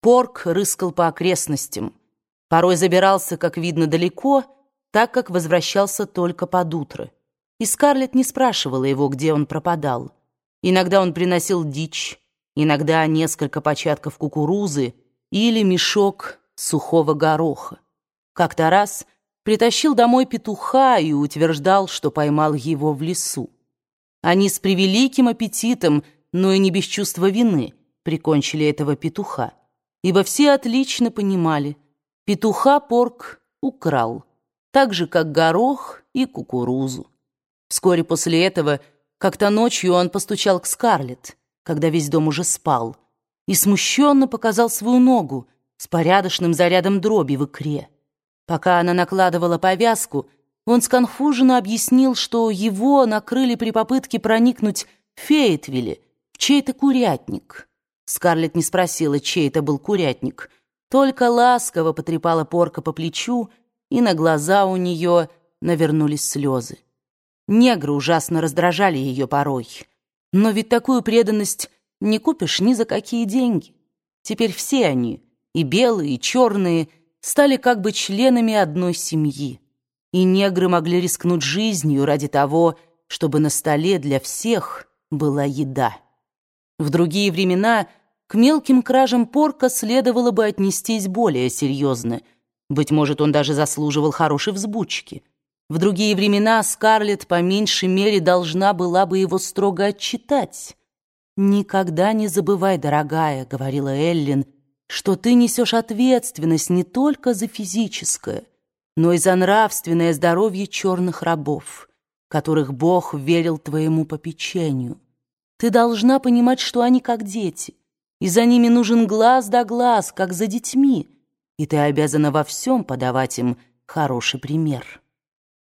Порк рыскал по окрестностям. Порой забирался, как видно, далеко, так как возвращался только под утро. И Скарлетт не спрашивала его, где он пропадал. Иногда он приносил дичь, иногда несколько початков кукурузы или мешок сухого гороха. Как-то раз притащил домой петуха и утверждал, что поймал его в лесу. Они с превеликим аппетитом, но и не без чувства вины, прикончили этого петуха ибо все отлично понимали, петуха Порк украл, так же, как горох и кукурузу. Вскоре после этого, как-то ночью он постучал к Скарлетт, когда весь дом уже спал, и смущенно показал свою ногу с порядочным зарядом дроби в икре. Пока она накладывала повязку, он сконфуженно объяснил, что его накрыли при попытке проникнуть в Фейтвилле, в чей-то курятник — Скарлетт не спросила, чей это был курятник, только ласково потрепала порка по плечу, и на глаза у нее навернулись слезы. Негры ужасно раздражали ее порой. Но ведь такую преданность не купишь ни за какие деньги. Теперь все они, и белые, и черные, стали как бы членами одной семьи. И негры могли рискнуть жизнью ради того, чтобы на столе для всех была еда. В другие времена – к мелким кражам порка следовало бы отнестись более серьезно. Быть может, он даже заслуживал хорошей взбучки. В другие времена Скарлетт по меньшей мере должна была бы его строго отчитать. «Никогда не забывай, дорогая», — говорила Эллин, «что ты несешь ответственность не только за физическое, но и за нравственное здоровье черных рабов, которых Бог верил твоему попечению. Ты должна понимать, что они как дети» и за ними нужен глаз да глаз, как за детьми, и ты обязана во всем подавать им хороший пример.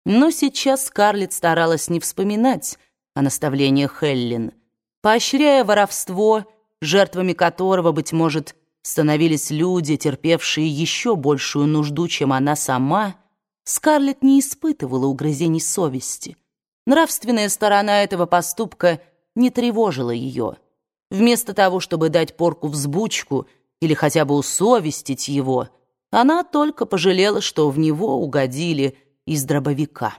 Но сейчас Скарлетт старалась не вспоминать о наставлениях Хеллин, поощряя воровство, жертвами которого, быть может, становились люди, терпевшие еще большую нужду, чем она сама, Скарлетт не испытывала угрызений совести. Нравственная сторона этого поступка не тревожила ее. Вместо того, чтобы дать порку взбучку или хотя бы усовестить его, она только пожалела, что в него угодили из дробовика.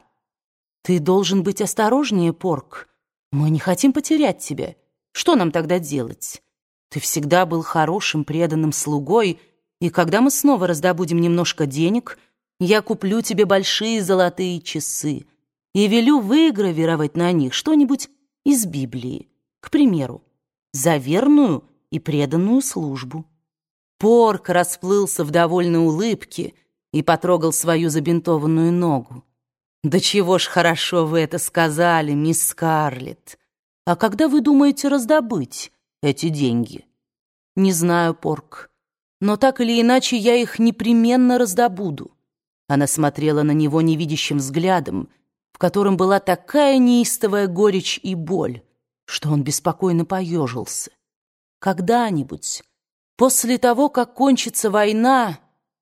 «Ты должен быть осторожнее, порк. Мы не хотим потерять тебя. Что нам тогда делать? Ты всегда был хорошим, преданным слугой, и когда мы снова раздобудем немножко денег, я куплю тебе большие золотые часы и велю выгравировать на них что-нибудь из Библии, к примеру за верную и преданную службу. Порк расплылся в довольной улыбке и потрогал свою забинтованную ногу. «Да чего ж хорошо вы это сказали, мисс Скарлетт! А когда вы думаете раздобыть эти деньги?» «Не знаю, Порк, но так или иначе я их непременно раздобуду». Она смотрела на него невидящим взглядом, в котором была такая неистовая горечь и боль, что он беспокойно поежился. Когда-нибудь, после того, как кончится война,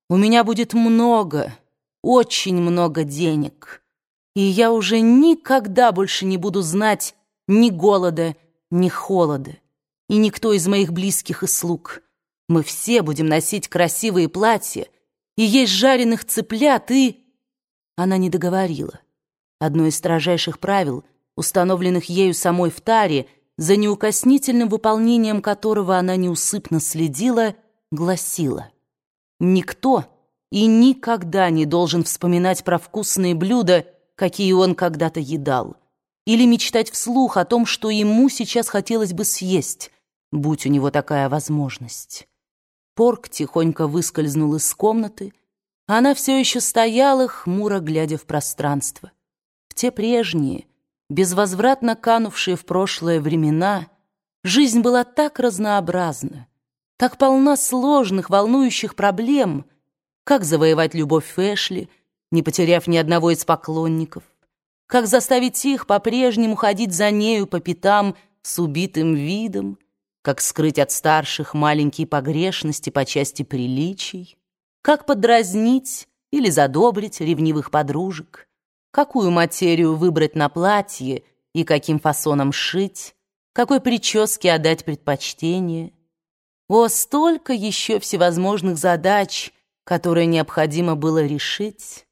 у меня будет много, очень много денег, и я уже никогда больше не буду знать ни голода, ни холода, и никто из моих близких и слуг. Мы все будем носить красивые платья и есть жареных цыплят, и... Она не договорила. Одно из строжайших правил — установленных ею самой в таре, за неукоснительным выполнением которого она неусыпно следила, гласила «Никто и никогда не должен вспоминать про вкусные блюда, какие он когда-то едал, или мечтать вслух о том, что ему сейчас хотелось бы съесть, будь у него такая возможность». Порк тихонько выскользнул из комнаты, она все еще стояла, хмуро глядя в пространство. В те прежние, безвозвратно канувшие в прошлое времена, жизнь была так разнообразна, так полна сложных, волнующих проблем, как завоевать любовь Фэшли, не потеряв ни одного из поклонников, как заставить их по-прежнему ходить за нею по пятам с убитым видом, как скрыть от старших маленькие погрешности по части приличий, как подразнить или задобрить ревнивых подружек, какую материю выбрать на платье и каким фасоном шить, какой прическе отдать предпочтение. О, столько еще всевозможных задач, которые необходимо было решить.